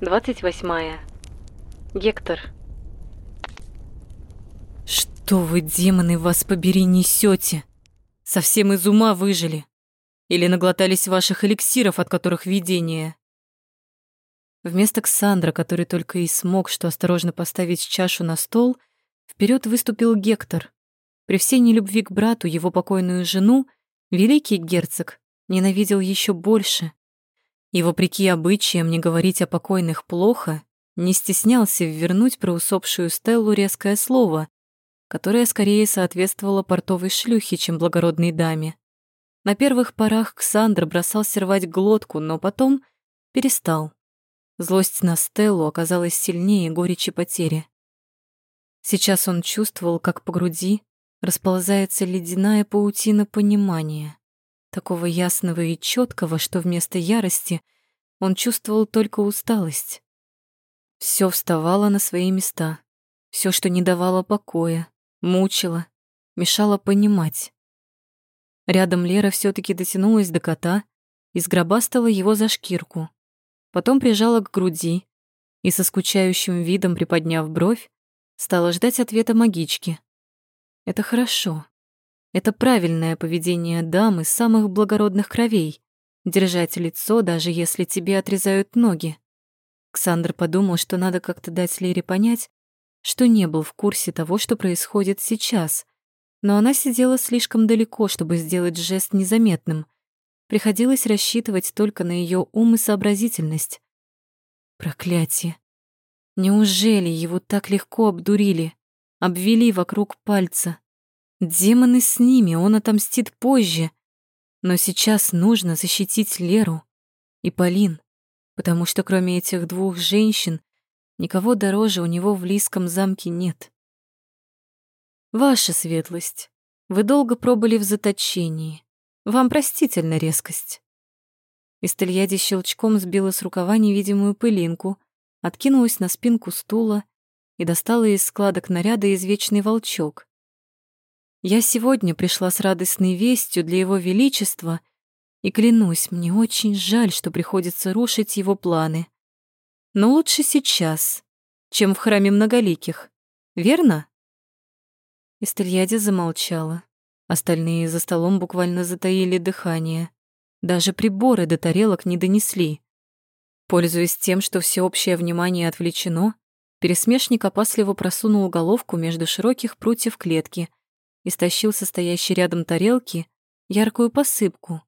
28. Гектор. Что вы, демоны, вас побери, несете? Совсем из ума выжили? Или наглотались ваших эликсиров, от которых видение? Вместо Ксандра, который только и смог, что осторожно поставить чашу на стол, вперед выступил Гектор. При всей нелюбви к брату его покойную жену великий герцог ненавидел еще больше. И, вопреки обычаям не говорить о покойных плохо, не стеснялся ввернуть про усопшую Стеллу резкое слово, которое скорее соответствовало портовой шлюхе, чем благородной даме. На первых порах Ксандр бросался рвать глотку, но потом перестал. Злость на Стеллу оказалась сильнее горечи потери. Сейчас он чувствовал, как по груди расползается ледяная паутина понимания, такого ясного и четкого, что вместо ярости он чувствовал только усталость. Все вставало на свои места, все, что не давало покоя, мучило, мешало понимать. Рядом Лера все таки дотянулась до кота и сгробастала его за шкирку потом прижала к груди и со скучающим видом, приподняв бровь, стала ждать ответа магички. Это хорошо. Это правильное поведение дамы самых благородных кровей — держать лицо, даже если тебе отрезают ноги. Ксандр подумал, что надо как-то дать Лере понять, что не был в курсе того, что происходит сейчас, но она сидела слишком далеко, чтобы сделать жест незаметным — Приходилось рассчитывать только на ее ум и сообразительность. Проклятие. Неужели его так легко обдурили, обвели вокруг пальца? Демоны с ними, он отомстит позже. Но сейчас нужно защитить Леру и Полин, потому что кроме этих двух женщин никого дороже у него в Лиском замке нет. Ваша светлость, вы долго пробыли в заточении. Вам простительна резкость. Истельяди щелчком сбила с рукава невидимую пылинку, откинулась на спинку стула и достала из складок наряда извечный волчок. Я сегодня пришла с радостной вестью для его величества, и клянусь, мне очень жаль, что приходится рушить его планы. Но лучше сейчас, чем в храме многоликих, верно? Истельяди замолчала. Остальные за столом буквально затаили дыхание. Даже приборы до тарелок не донесли. Пользуясь тем, что всеобщее внимание отвлечено, пересмешник опасливо просунул головку между широких прутьев клетки и стащил со рядом тарелки яркую посыпку,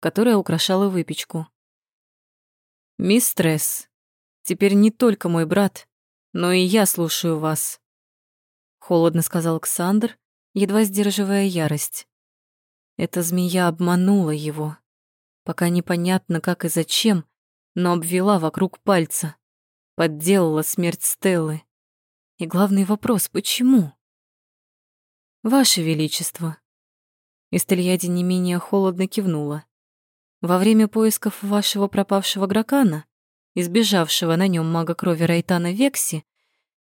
которая украшала выпечку. «Мистресс, теперь не только мой брат, но и я слушаю вас», — холодно сказал Александр, едва сдерживая ярость. Эта змея обманула его, пока непонятно как и зачем, но обвела вокруг пальца, подделала смерть Стеллы. И главный вопрос — почему? «Ваше Величество!» Истельяди не менее холодно кивнула. «Во время поисков вашего пропавшего Гракана, избежавшего на нем мага крови Райтана Векси,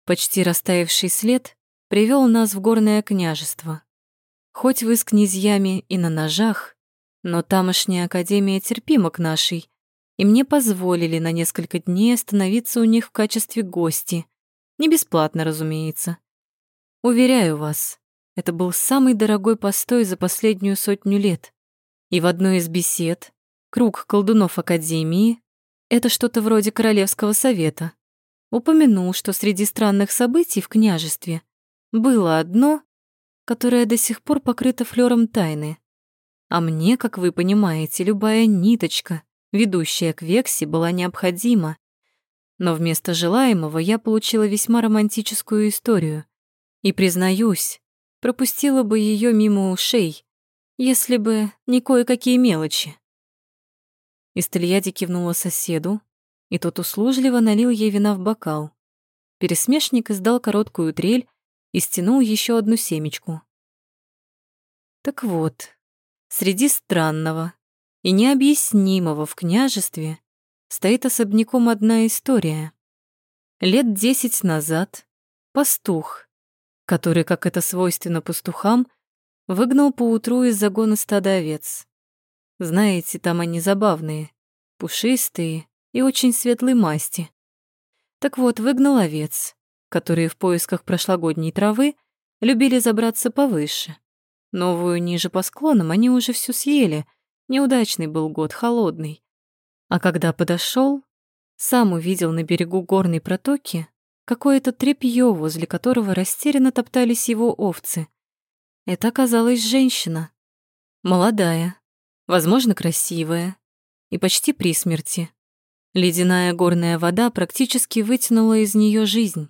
почти растаявший след привел нас в горное княжество. Хоть вы с князьями и на ножах, но тамошняя академия терпима к нашей, и мне позволили на несколько дней остановиться у них в качестве гости. Не бесплатно, разумеется. Уверяю вас, это был самый дорогой постой за последнюю сотню лет. И в одной из бесед круг колдунов Академии — это что-то вроде Королевского совета — упомянул, что среди странных событий в княжестве было одно, которое до сих пор покрыто флером тайны. А мне, как вы понимаете, любая ниточка, ведущая к Векси, была необходима. Но вместо желаемого я получила весьма романтическую историю. И, признаюсь, пропустила бы ее мимо ушей, если бы не кое-какие мелочи. Истельяди кивнула соседу, и тот услужливо налил ей вина в бокал. Пересмешник издал короткую трель и стянул еще одну семечку. Так вот, среди странного и необъяснимого в княжестве стоит особняком одна история. Лет десять назад пастух, который, как это свойственно пастухам, выгнал поутру из загона стада овец. Знаете, там они забавные, пушистые и очень светлой масти. Так вот, выгнал овец, которые в поисках прошлогодней травы любили забраться повыше. Новую ниже по склонам они уже всю съели. Неудачный был год, холодный. А когда подошел, сам увидел на берегу горной протоки какое-то тряпье, возле которого растерянно топтались его овцы. Это оказалась женщина. Молодая, возможно, красивая и почти при смерти. Ледяная горная вода практически вытянула из нее жизнь.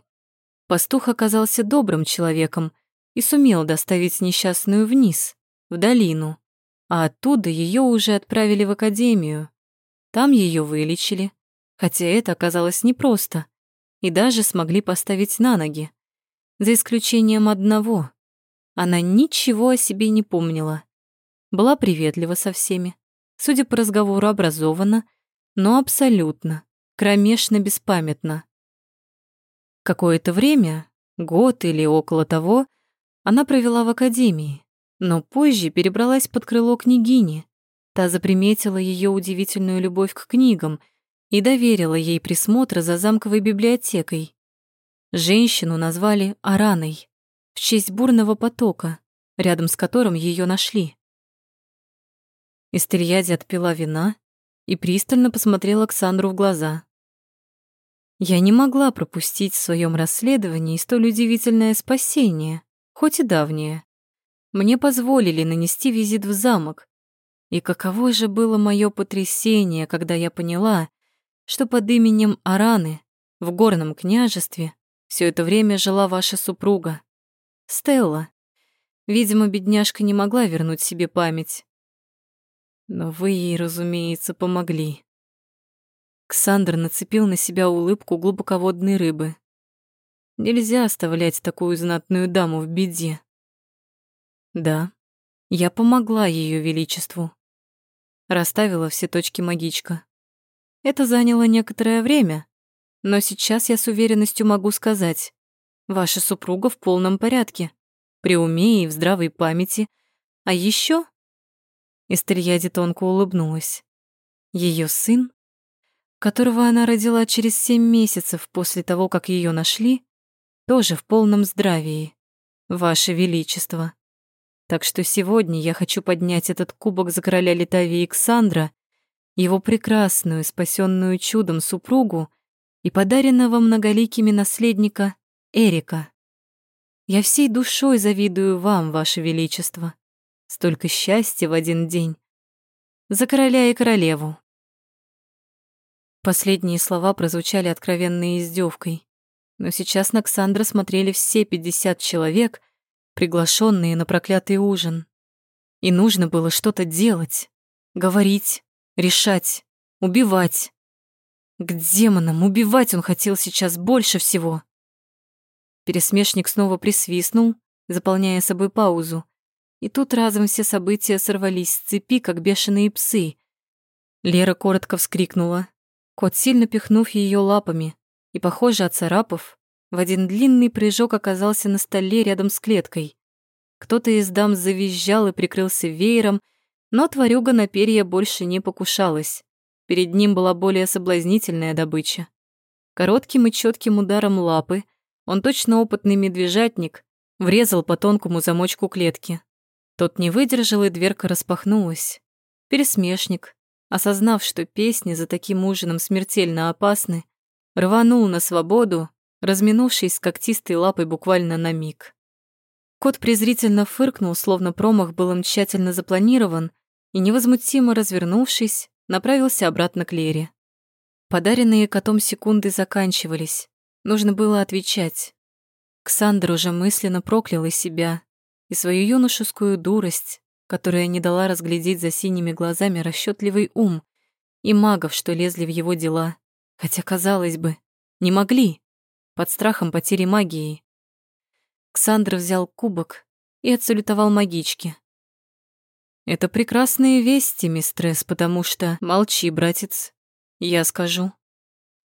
Пастух оказался добрым человеком и сумел доставить несчастную вниз, в долину, а оттуда ее уже отправили в академию. Там ее вылечили, хотя это оказалось непросто, и даже смогли поставить на ноги. За исключением одного. Она ничего о себе не помнила. Была приветлива со всеми, судя по разговору, образована, но абсолютно, кромешно беспамятна. Какое-то время, год или около того, она провела в академии, но позже перебралась под крыло княгини. Та заприметила ее удивительную любовь к книгам и доверила ей присмотр за замковой библиотекой. Женщину назвали Араной в честь бурного потока, рядом с которым ее нашли. Истерьяди отпила вина и пристально посмотрела Александру в глаза. Я не могла пропустить в своем расследовании столь удивительное спасение, хоть и давнее. Мне позволили нанести визит в замок. И каково же было мое потрясение, когда я поняла, что под именем Араны в горном княжестве все это время жила ваша супруга, Стелла. Видимо, бедняжка не могла вернуть себе память. Но вы ей, разумеется, помогли. Ксандр нацепил на себя улыбку глубоководной рыбы. Нельзя оставлять такую знатную даму в беде. Да, я помогла Ее Величеству. Расставила все точки магичка. Это заняло некоторое время, но сейчас я с уверенностью могу сказать, ваша супруга в полном порядке, при уме и в здравой памяти. А еще Эстерьяди тонко улыбнулась. Ее сын, которого она родила через семь месяцев после того, как ее нашли, тоже в полном здравии, Ваше Величество. Так что сегодня я хочу поднять этот кубок за короля Литавии Александра его прекрасную, спасенную чудом супругу и подаренного многоликими наследника Эрика. Я всей душой завидую вам, Ваше Величество. Столько счастья в один день. За короля и королеву. Последние слова прозвучали откровенной издевкой, но сейчас на Ксандра смотрели все пятьдесят человек, приглашенные на проклятый ужин. И нужно было что-то делать, говорить, решать, убивать. К демонам убивать он хотел сейчас больше всего. Пересмешник снова присвистнул, заполняя собой паузу. И тут разом все события сорвались с цепи, как бешеные псы. Лера коротко вскрикнула. Кот, сильно пихнув ее лапами и, похоже, оцарапав, в один длинный прыжок оказался на столе рядом с клеткой. Кто-то из дам завизжал и прикрылся веером, но тварюга на перья больше не покушалась. Перед ним была более соблазнительная добыча. Коротким и четким ударом лапы он точно опытный медвежатник врезал по тонкому замочку клетки. Тот не выдержал, и дверка распахнулась. Пересмешник, осознав, что песни за таким ужином смертельно опасны, рванул на свободу, разминувшись с когтистой лапой буквально на миг. Кот презрительно фыркнул, словно промах был им тщательно запланирован, и, невозмутимо развернувшись, направился обратно к Лере. Подаренные котом секунды заканчивались. Нужно было отвечать. Ксандр уже мысленно проклял и себя, и свою юношескую дурость, которая не дала разглядеть за синими глазами расчетливый ум, и магов, что лезли в его дела, хотя, казалось бы, не могли, под страхом потери магии. Ксандр взял кубок и отсалютовал магичке. Это прекрасные вести, мистресс, потому что... Молчи, братец. Я скажу.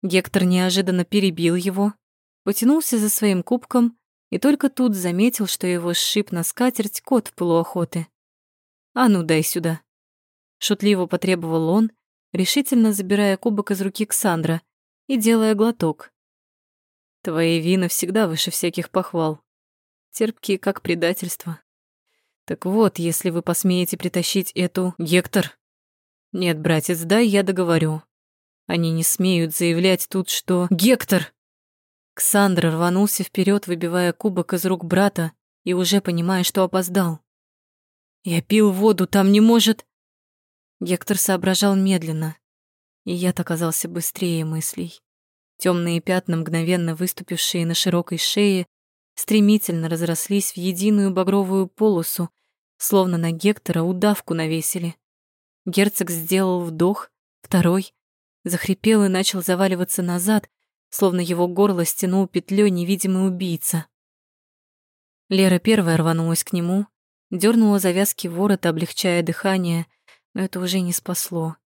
Гектор неожиданно перебил его, потянулся за своим кубком и только тут заметил, что его сшиб на скатерть кот в полуохоты. «А ну, дай сюда!» Шутливо потребовал он, решительно забирая кубок из руки Ксандра и делая глоток. Твои вина всегда выше всяких похвал. Терпкие, как предательство. Так вот, если вы посмеете притащить эту... Гектор? Нет, братец, дай я договорю. Они не смеют заявлять тут, что... Гектор! Ксандр рванулся вперед, выбивая кубок из рук брата и уже понимая, что опоздал. «Я пил воду, там не может...» Гектор соображал медленно, и яд оказался быстрее мыслей. Темные пятна, мгновенно выступившие на широкой шее, стремительно разрослись в единую багровую полосу, словно на Гектора удавку навесили. Герцог сделал вдох, второй, захрипел и начал заваливаться назад, словно его горло стянул петлей невидимый убийца. Лера первая рванулась к нему, дернула завязки ворота, облегчая дыхание, но это уже не спасло.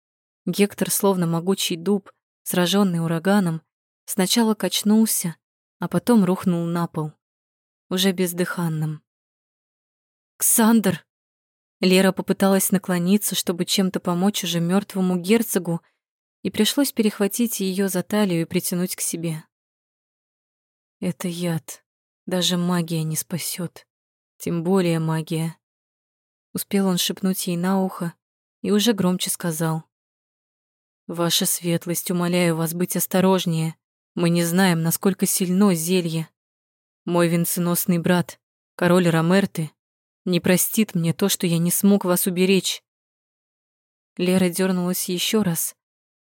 Гектор, словно могучий дуб, сраженный ураганом, сначала качнулся, а потом рухнул на пол, уже бездыханным. «Ксандр!» Лера попыталась наклониться, чтобы чем-то помочь уже мертвому герцогу, и пришлось перехватить ее за талию и притянуть к себе. Это яд. Даже магия не спасет. Тем более магия. Успел он шепнуть ей на ухо и уже громче сказал. «Ваша светлость, умоляю вас быть осторожнее. Мы не знаем, насколько сильно зелье. Мой венценосный брат, король Ромерты, не простит мне то, что я не смог вас уберечь». Лера дернулась еще раз,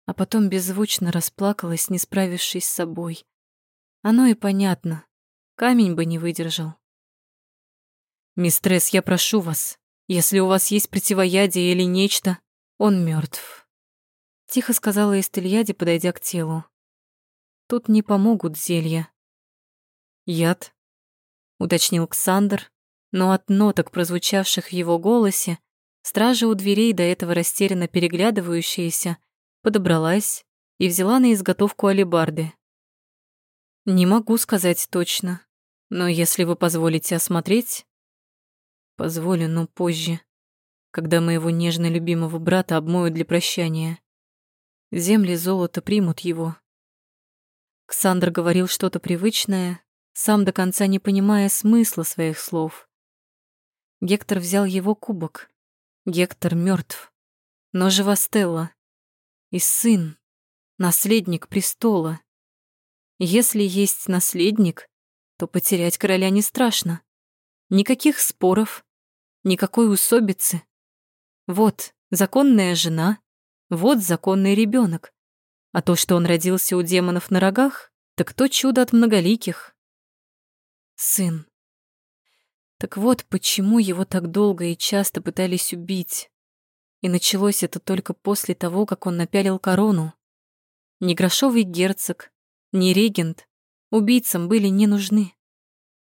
а потом беззвучно расплакалась, не справившись с собой. Оно и понятно. Камень бы не выдержал. «Мистресс, я прошу вас, если у вас есть противоядие или нечто, он мертв. Тихо сказала Эстельяде, подойдя к телу. Тут не помогут зелья. Яд? Уточнил Ксандр, но от ноток, прозвучавших в его голосе, стража у дверей, до этого растерянно переглядывающаяся, подобралась и взяла на изготовку алебарды. «Не могу сказать точно, но если вы позволите осмотреть...» «Позволю, но позже, когда моего нежно любимого брата обмоют для прощания. Земли золота примут его». Ксандр говорил что-то привычное, сам до конца не понимая смысла своих слов. Гектор взял его кубок. Гектор мертв, но жива Стелла и сын, наследник престола. Если есть наследник, то потерять короля не страшно. Никаких споров, никакой усобицы. Вот законная жена, вот законный ребенок. А то, что он родился у демонов на рогах, так то чудо от многоликих. Сын. Так вот, почему его так долго и часто пытались убить. И началось это только после того, как он напялил корону. Ни грошовый герцог, ни регент убийцам были не нужны.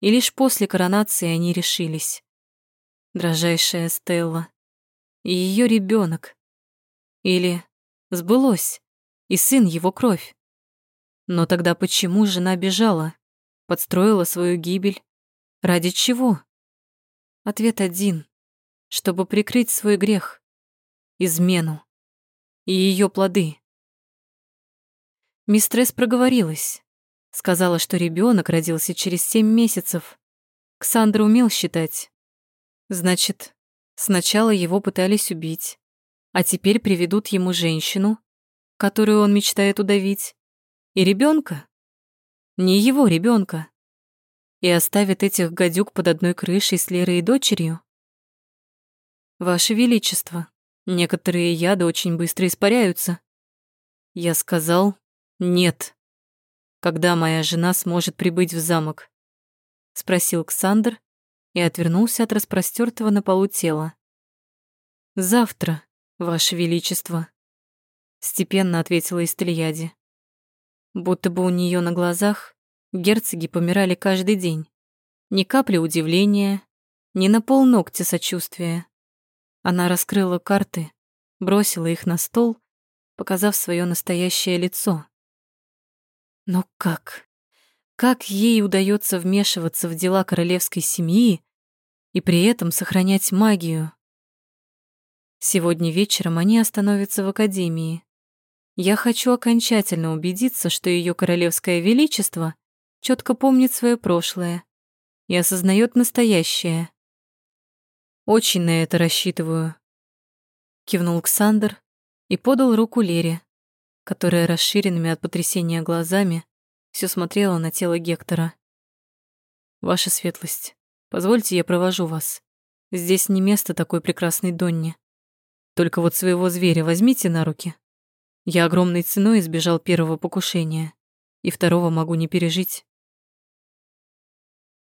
И лишь после коронации они решились. Дрожайшая Стелла. И ее ребенок. Или сбылось, и сын его кровь. Но тогда почему жена бежала, подстроила свою гибель? Ради чего? Ответ один — чтобы прикрыть свой грех измену и ее плоды. Мистресс проговорилась. Сказала, что ребенок родился через семь месяцев. Ксандр умел считать. Значит, сначала его пытались убить, а теперь приведут ему женщину, которую он мечтает удавить, и ребенка, не его ребенка, и оставят этих гадюк под одной крышей с Лерой и дочерью. Ваше Величество, Некоторые яды очень быстро испаряются. Я сказал «нет». Когда моя жена сможет прибыть в замок? Спросил Ксандр и отвернулся от распростертого на полу тела. «Завтра, Ваше Величество», — степенно ответила Истельяди. Будто бы у нее на глазах герцоги помирали каждый день. Ни капли удивления, ни на полногтя сочувствия. Она раскрыла карты, бросила их на стол, показав свое настоящее лицо. Но как? Как ей удается вмешиваться в дела королевской семьи и при этом сохранять магию? Сегодня вечером они остановятся в академии. Я хочу окончательно убедиться, что ее королевское величество четко помнит свое прошлое и осознает настоящее. Очень на это рассчитываю. Кивнул Ксандр и подал руку Лере, которая расширенными от потрясения глазами все смотрела на тело Гектора. «Ваша светлость, позвольте я провожу вас. Здесь не место такой прекрасной Донне. Только вот своего зверя возьмите на руки. Я огромной ценой избежал первого покушения, и второго могу не пережить.